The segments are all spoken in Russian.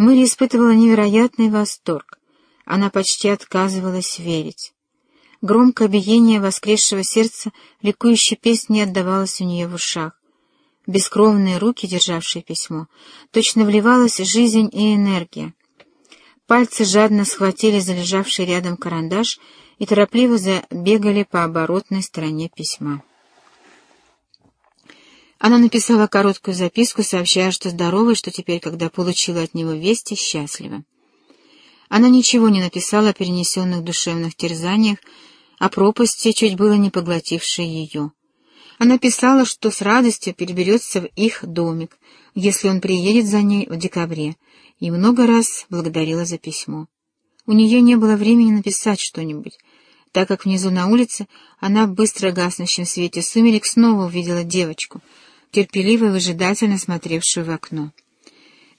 Мэри испытывала невероятный восторг. Она почти отказывалась верить. Громкое биение воскресшего сердца ликующей песни отдавалось у нее в ушах. Бескровные руки, державшие письмо, точно вливалась жизнь и энергия. Пальцы жадно схватили залежавший рядом карандаш и торопливо забегали по оборотной стороне письма. Она написала короткую записку, сообщая, что здорова и что теперь, когда получила от него вести, счастлива. Она ничего не написала о перенесенных душевных терзаниях, о пропасти, чуть было не поглотившей ее. Она писала, что с радостью переберется в их домик, если он приедет за ней в декабре, и много раз благодарила за письмо. У нее не было времени написать что-нибудь, так как внизу на улице она в быстро гаснущем свете сумерек снова увидела девочку — терпеливо и выжидательно смотревшую в окно.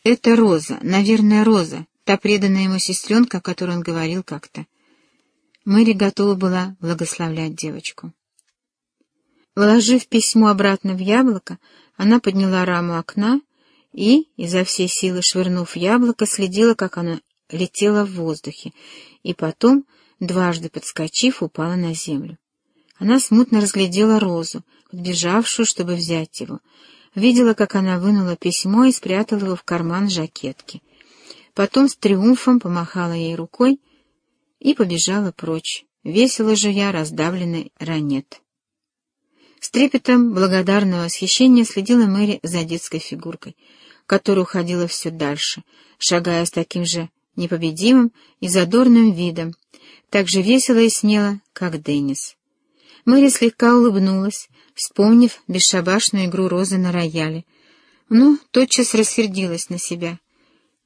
«Это Роза, наверное, Роза, та преданная ему сестренка, о которой он говорил как-то». Мэри готова была благословлять девочку. Вложив письмо обратно в яблоко, она подняла раму окна и, изо всей силы швырнув яблоко, следила, как оно летело в воздухе, и потом, дважды подскочив, упала на землю. Она смутно разглядела розу, подбежавшую, чтобы взять его. Видела, как она вынула письмо и спрятала его в карман жакетки. Потом с триумфом помахала ей рукой и побежала прочь, весело жуя раздавленный ранет. С трепетом благодарного восхищения следила Мэри за детской фигуркой, которая уходила все дальше, шагая с таким же непобедимым и задорным видом, так же весело и смело, как Деннис. Мэри слегка улыбнулась, вспомнив бесшабашную игру Розы на рояле, но тотчас рассердилась на себя.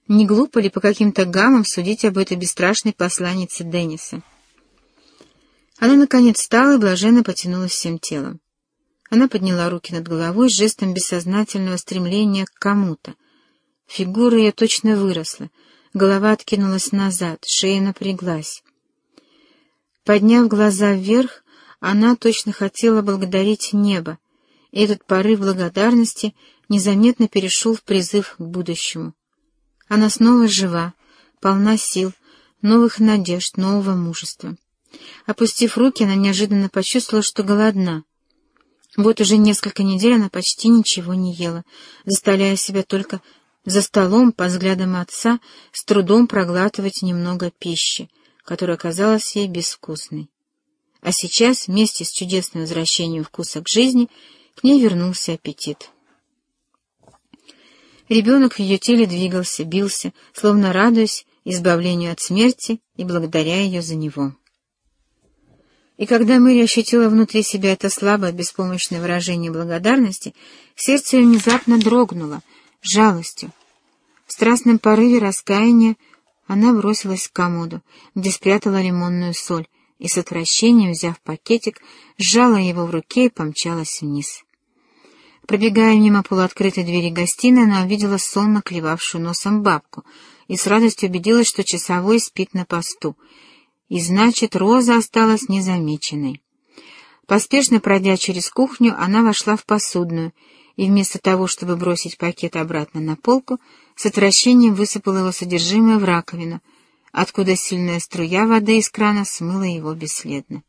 Не глупо ли по каким-то гаммам судить об этой бесстрашной посланнице Денниса? Она, наконец, встала и блаженно потянулась всем телом. Она подняла руки над головой с жестом бессознательного стремления к кому-то. Фигура ее точно выросла, голова откинулась назад, шея напряглась. Подняв глаза вверх, она точно хотела благодарить небо, этот порыв благодарности незаметно перешел в призыв к будущему. Она снова жива, полна сил, новых надежд, нового мужества. Опустив руки, она неожиданно почувствовала, что голодна. Вот уже несколько недель она почти ничего не ела, заставляя себя только за столом, по взглядам отца, с трудом проглатывать немного пищи, которая казалась ей безвкусной. А сейчас, вместе с чудесным возвращением вкуса к жизни, к ней вернулся аппетит. Ребенок в ее теле двигался, бился, словно радуясь избавлению от смерти и благодаря ее за него. И когда Мэри ощутила внутри себя это слабое, беспомощное выражение благодарности, сердце ее внезапно дрогнуло, жалостью. В страстном порыве раскаяния она бросилась к комоду, где спрятала лимонную соль, и с отвращением, взяв пакетик, сжала его в руке и помчалась вниз. Пробегая мимо полуоткрытой двери гостиной, она увидела сонно клевавшую носом бабку и с радостью убедилась, что часовой спит на посту, и значит, Роза осталась незамеченной. Поспешно пройдя через кухню, она вошла в посудную и вместо того, чтобы бросить пакет обратно на полку, с отвращением высыпала его содержимое в раковину — откуда сильная струя воды из крана смыла его бесследно.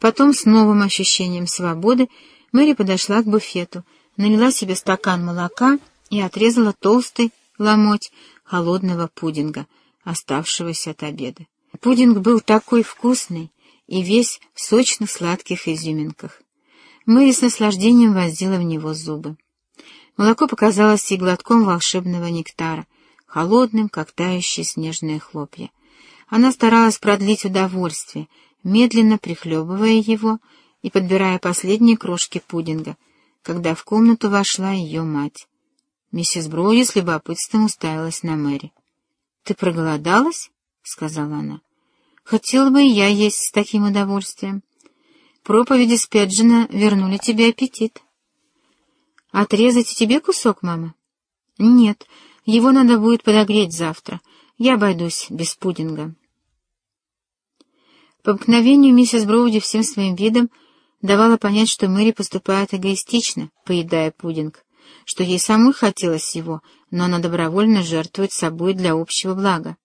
Потом с новым ощущением свободы Мэри подошла к буфету, налила себе стакан молока и отрезала толстый ломоть холодного пудинга, оставшегося от обеда. Пудинг был такой вкусный и весь в сочных сладких изюминках. Мэри с наслаждением воздела в него зубы. Молоко показалось ей глотком волшебного нектара — холодным, как тающие снежные хлопья. Она старалась продлить удовольствие, медленно прихлебывая его и подбирая последние крошки пудинга, когда в комнату вошла ее мать. Миссис Броуди с любопытством уставилась на Мэри. — Ты проголодалась? — сказала она. — Хотела бы и я есть с таким удовольствием. Проповеди Спеджина вернули тебе аппетит. — Отрезать тебе кусок, мама? — Нет, — его надо будет подогреть завтра. Я обойдусь без пудинга. По обыкновению миссис Броуди всем своим видом давала понять, что Мэри поступает эгоистично, поедая пудинг, что ей самой хотелось его, но она добровольно жертвует собой для общего блага.